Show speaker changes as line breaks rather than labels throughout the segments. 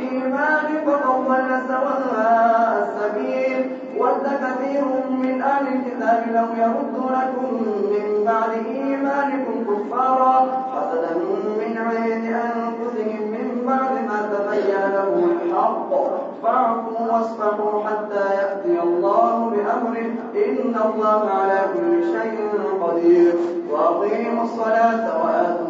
الكفر بالإيمان فقد سواء السبيل. ود كثير من أهل الكتاب لو يردونكم من بعد إيمانكم كفارا. حسدا من عند أنفسهم من بعد ما تبين لهم الحق. فاعفوا واصفحوا حتى يأتي الله بأمره. إن الله على كل شيء قدير. وأقيموا الصلاة وآتوا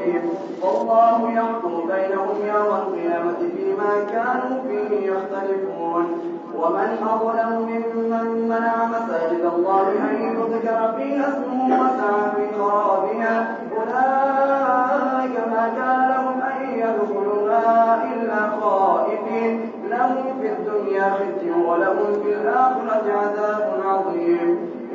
قولهم. والله يحكم بينهم يوم القيامة فيما كانوا فيه يختلفون. ومن أظلم ممن منع مساجد الله أن يذكر فيها اسمه وسعى في خرابها. أولئك ما كان لهم أن يدخلوها إلا خائفين. لهم في الدنيا خزي ولهم في الآخرة عذاب عظيم.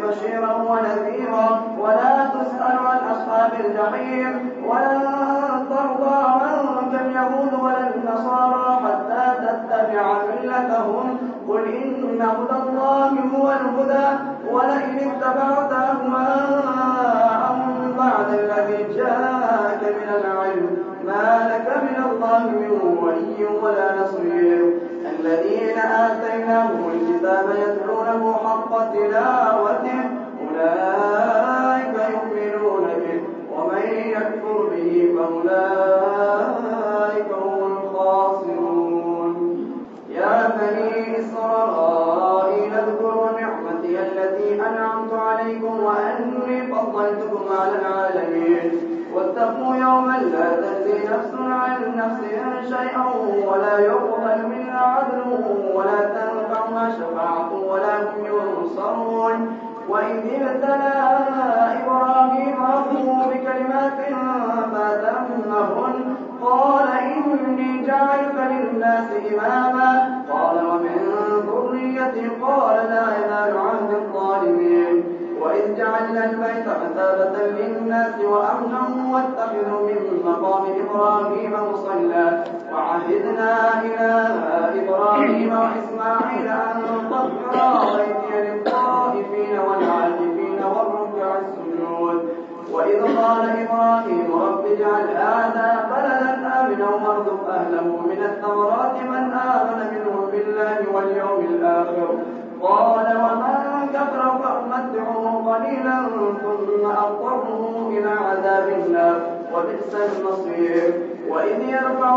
بشيرا ونذيرا ولا تسأل عن أصحاب الجحيم. نفس شيئا ولا يقبل جعلنا البيت مثابة للناس وأمنا واتخذوا من مقام إبراهيم مصلى وعهدنا إلى إبراهيم وإسماعيل أن طهرا بيتي للطائفين والعاكفين والركع السجود. وإذ قال إبراهيم رب اجعل هذا بلدا آمنا وارزق أهله من الثمرات من آمن منهم بالله واليوم الآخر. قال ومن كفر فأمتعه قليلا ثم أضطره إلى عذاب النار وبئس المصير. وإذ يرفع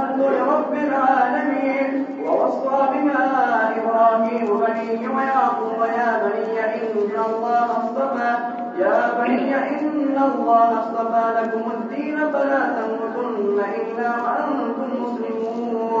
أسلمت لرب العالمين. ووصى بها إبراهيم بنيه ويعقوب يا بني إن الله اصطفى يا بني إن الله اصطفى لكم الدين فلا تموتن إلا وأنتم مسلمون.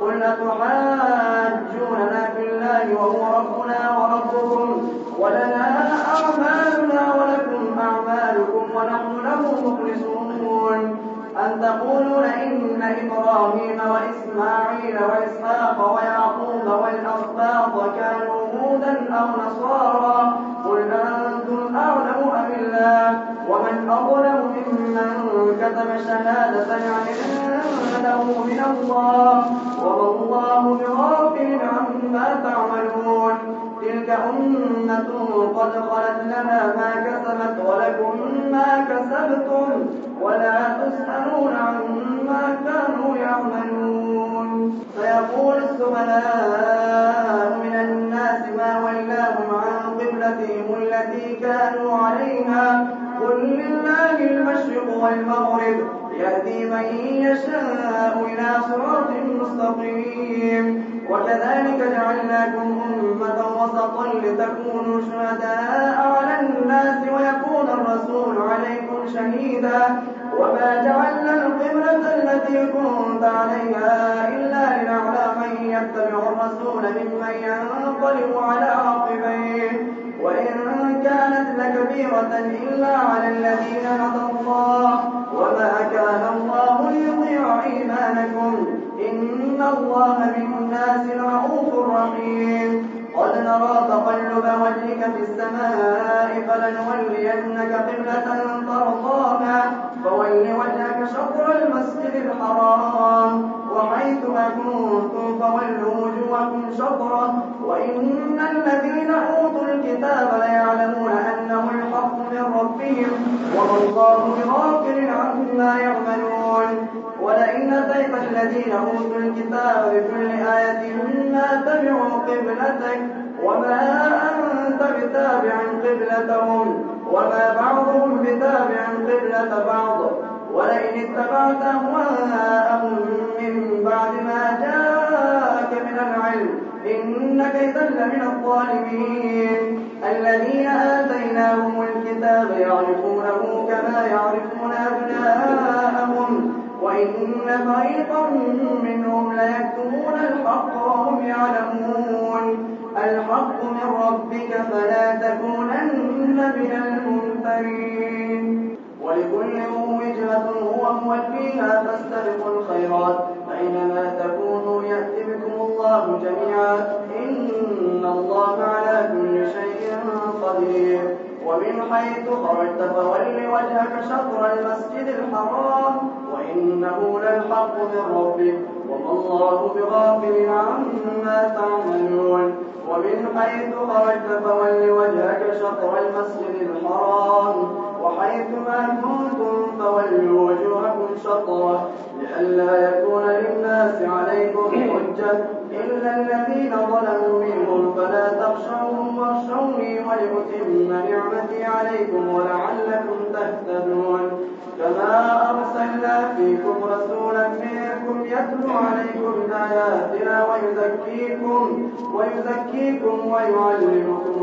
قل أتحاجوننا في الله وهو ربنا وربكم ولنا أعمالنا ولكم أعمالكم ونحن له مخلصون. أن تقولون إن إبراهيم وإسماعيل وإسحاق ويعقوب والأسباط كانوا هودا أو نصارى قل أنتم أعلم أم الله؟ ومن أظلم ممن كتب شهادة عنده من الله وما الله بغافل عما تعملون. تلك أمة قد خلت لها ما كسبت ولكم ما كسبتم ولا تسألون عما كانوا يعملون. فيقول السفهاء من الناس ما ولاهم عن قبلتهم التي كانوا عليها قل لله المشرق والمغرب يهدي من يشاء إلى صراط مستقيم. وكذلك جعلناكم أمة وسطا لتكونوا شهداء على الناس ويكون الرسول عليكم شهيدا. وما جعلنا القبلة التي كنت عليها إلا لنعلم من يتبع الرسول ممن ينقلب على عقبيه. وإن كانت لكبيرة إلا على الذين هدى الله وما كان الله ليضيع إيمانكم. إن الله بالناس لرؤوف رحيم. قد نرى تقلب وجهك في السماء فلنولينك قبلة ترضاها فول وجهك شطر المسجد الحرام. وحيث ما كنتم فولوا وجوهكم شطرة وإن الذين أوتوا الكتاب ليعلمون أنه الحق من ربهم وما الله بغافل عما يعملون. ولئن أتيت الذين أوتوا الكتاب بكل آية ما تبعوا قبلتك وما أنت بتابع قبلتهم وما بعضهم بتابع قبلة بعض. ولئن اتبعت أهواءهم إنك إذا لمن الظالمين الذين آتيناهم الكتاب يعرفونه كما يعرفون أبناءهم وإن فريقا منهم ليكتمون الحق وهم يعلمون الحق من ربك فلا تكونن من الممترين ولكل وجهة هو موليها فاستبقوا الخيرات فأينما تكونوا يأت بكم الله جميعا. إن الله على كل شيء قدير. ومن حيث خرجت فول وجهك شطر المسجد الحرام. وإنه للحق من ربك. وما الله بغافل عما تعملون. ومن حيث خرجت فول وجهك شطر المسجد الحرام. وحيث ما كنتم فولوا وجوهكم شطره لئلا يكون للناس عليكم حجة. إلا الذين ظلموا منهم فلا تخشوهم واخشوني ولأتم نعمتي عليكم ولعلكم تهتدون. كما أرسلنا فيكم رسولا منكم يتلو عليكم آياتنا ويزكيكم ويزكيكم ويعلمكم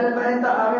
فمن حج البيت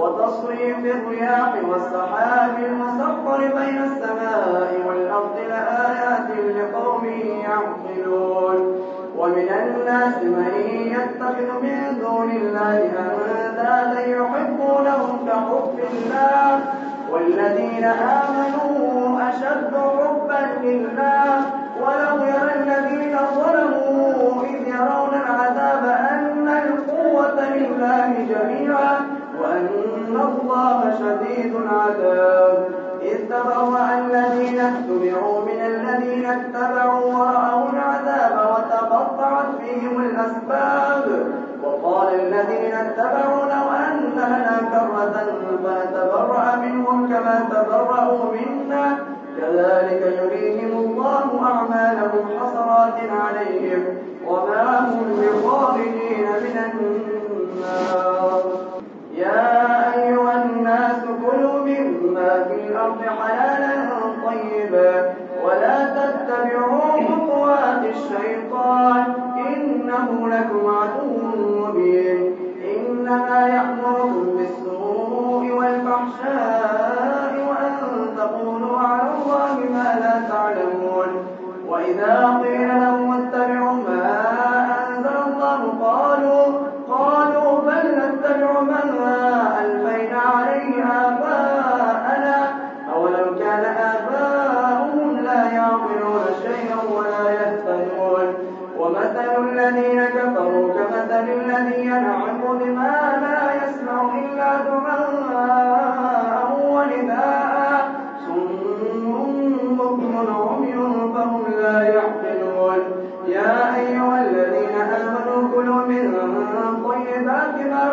وتصريف الرياح والسحاب المسخر بين السماء والأرض لآيات لقوم يعقلون. ومن الناس من يتخذ من دون الله أندادا يحبونهم كحب الله. والذين آمنوا أشد حبا لله. ولو يرى الذين ظلموا إذ يرون العذاب أن القوة لله جميعا. وأن الله شديد العذاب إذ تبرأ الذين اتبعوا من الذين اتبعوا ورأوا العذاب وتقطعت بهم الأسباب. وقال الذين اتبعوا لو أن لنا كرة فنتبرأ منهم كما تبرأوا منا. كذلك يريهم الله أعمالهم حسرات عليهم وإذا قيل